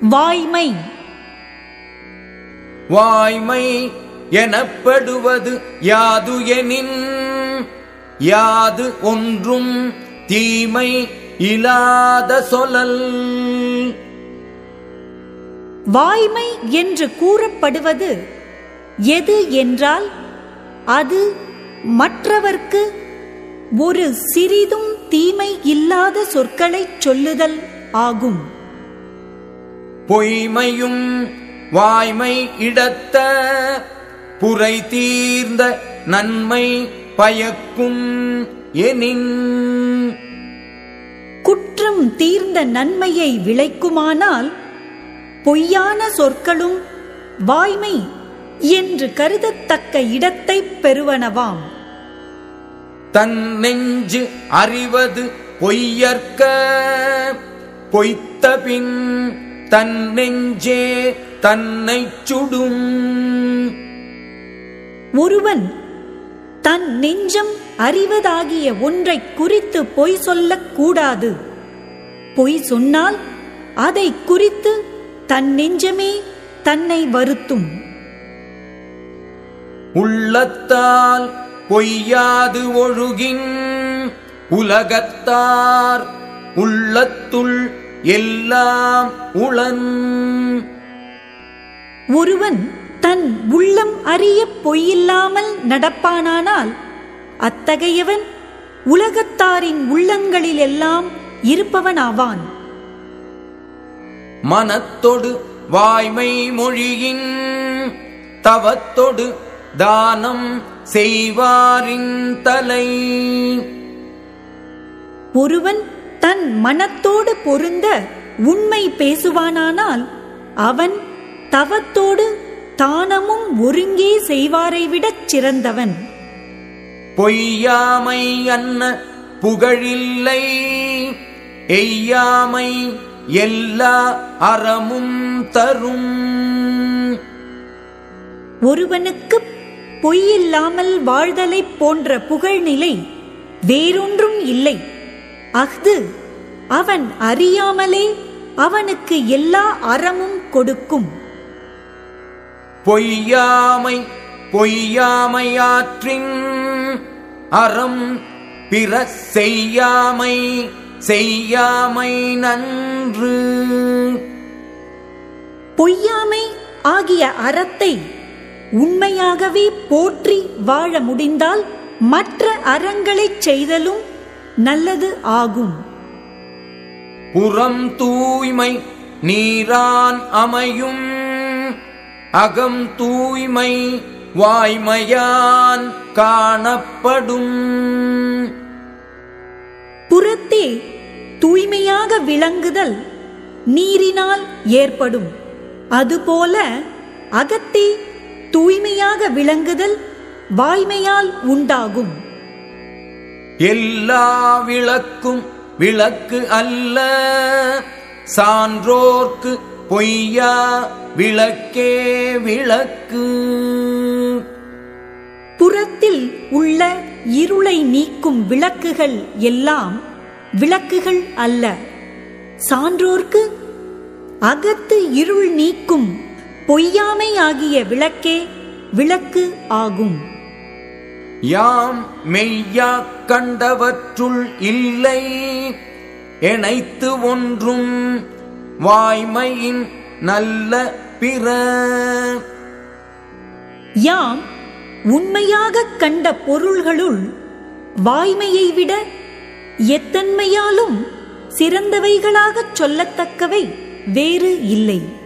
வாய்மை. வாய்மை எனப்படுவது யாது எனின் யாது ஒன்றும் தீமை இலாத சொலல் வாய்மை என்று கூறப்படுவது எது என்றால் அது மற்றவர்க்கு ஒரு சிறிதும் தீமை இல்லாத சொற்களைச் சொல்லுதல் ஆகும். பொய்மையும் வாய்மை இடத்த புரை தீர்ந்த நன்மை பயக்கும் எனின். குற்றம் தீர்ந்த நன்மையை விளைக்குமானால் பொய்யான சொற்களும் வாய்மை என்று கருதத்தக்க இடத்தைப் பெறுவனவாம். தன் நெஞ்சு அறிவது பொய்யற்க பொய்த்தபின் தன் நெஞ்சே தன்னைச் சுடும். ஒருவன் தன் நெஞ்சம் அறிவதாகிய ஒன்றைக் குறித்து பொய் சொல்லக் கூடாது. பொய் சொன்னால் அதை குறித்து தன் நெஞ்சமே தன்னை வருத்தும். உள்ளத்தால் பொய்யாது ஒழுகின். உலகத்தார் உள்ளத்துள் எல்லாம் உளன். ஒருவன் தன் உள்ளம் அறிய பொய்யில்லாமல் நடப்பானானால் அத்தகையவன் உலகத்தாரின் உள்ளங்களிலெல்லாம் இருப்பவனாவான். மனத்தொடு வாய்மை மொழியின் தவத்தொடு தானம் செய்வாரின் தலை. ஒருவன் தன் மனத்தோடு பொருந்த உண்மை பேசுவானானால் அவன் தவத்தோடு தானமும் ஒருங்கே செய்வாரை விடச் சிறந்தவன். பொய்யாமை அன்ன புகழில்லை எய்யாமை எல்லா அறமும் தரும். ஒருவனுக்கு பொய்யில்லாமல் வாழ்தலைப் போன்ற புகழ்நிலை வேறொன்றும் இல்லை. அஃது அவன் அறியாமலே அவனுக்கு எல்லா அறமும் கொடுக்கும். பொய்யாமை பொய்யாமையாற்றின் அறம் பிற செய்யாமை செய்யாமை நன்று. பொய்யாமை ஆகிய அறத்தை உண்மையாகவே போற்றி வாழ முடிந்தால் மற்ற அறங்களைச் செய்தலும் நல்லது ஆகும். புறம் தூய்மை நீரான் அமையும். அகம் தூய்மை வாய்மையான் காணப்படும். புறத்தே தூய்மையாக விளங்குதல் நீரினால் ஏற்படும். அதுபோல அகத்தே தூய்மையாக விளங்குதல் வாய்மையால் உண்டாகும். எல்லா விளக்கும் விளக்கு அல்ல. சான்றோர்க்கு பொய்யா விளக்கே விளக்கு. புறத்தில் உள்ள இருளை நீக்கும் விளக்குகள் எல்லாம் விளக்குகள் அல்ல. சான்றோர்க்கு அகத்து இருள் நீக்கும் பொய்யாமை ஆகிய விளக்கே விளக்கு ஆகும். யாம் மெய்யா கண்டவற்றுள் இல்லை இணைத்து ஒன்றும் வாய்மையின் நல்ல பிற. யாம் உண்மையாகக் கண்ட பொருள்களுள் வாய்மையை விட எத்தன்மையாலும் சிறந்தவைகளாகச் சொல்லத்தக்கவை வேறு இல்லை.